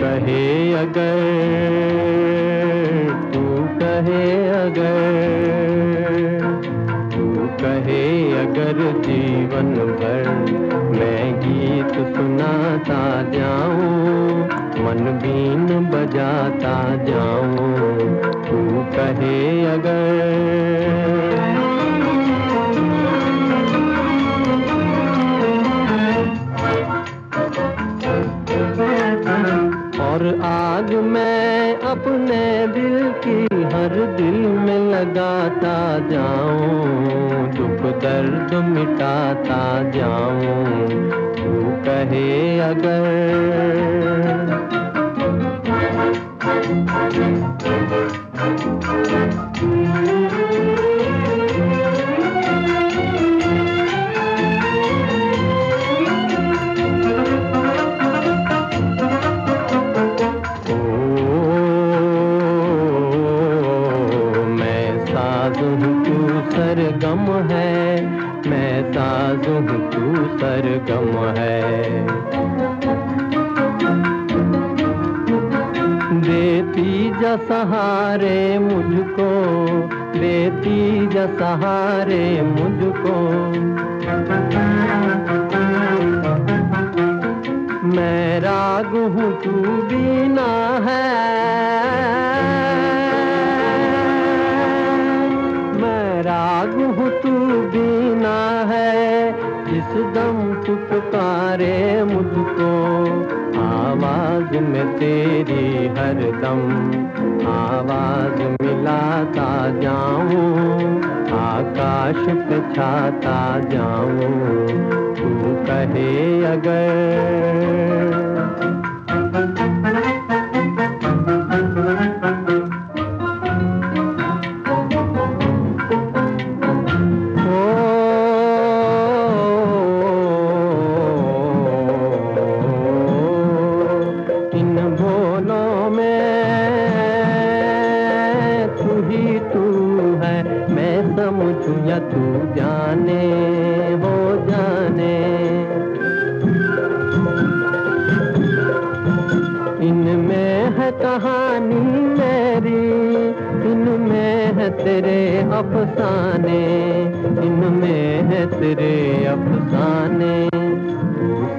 कहे अगर, तू कहे अगर, तू कहे अगर जीवन भर मैं गीत सुनाता जाऊँ, मन बीन बजाता जाऊँ। और आग मैं अपने दिल की हर दिल में लगाता जाऊँ। दुख दर्द मिटाता जाऊँ। तू कहे अगर। सरगम है, मैं साज हूँ तू सरगम है। देती जा सहारे मुझको, देती जा सहारे मुझको। मैं राग हूँ तू बीना है। हूँ तू बीना है। जिस दम तू पुकारे मुझको। आवाज़ में तेरी हर दम। आवाज़ मिलाता जाऊँ। आकाश पे छाता जाऊँ। तू कहे अगर तू जाने, वो जाने। इनमें है कहानी मेरी, इनमें है तेरे अफसाने, इनमें है तेरे अफसाने।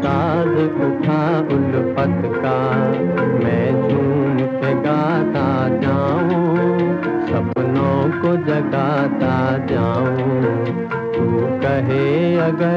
साज उठा उल्फत का, मैं झूम के गाता को जगाता जाऊँ तू कहे अगर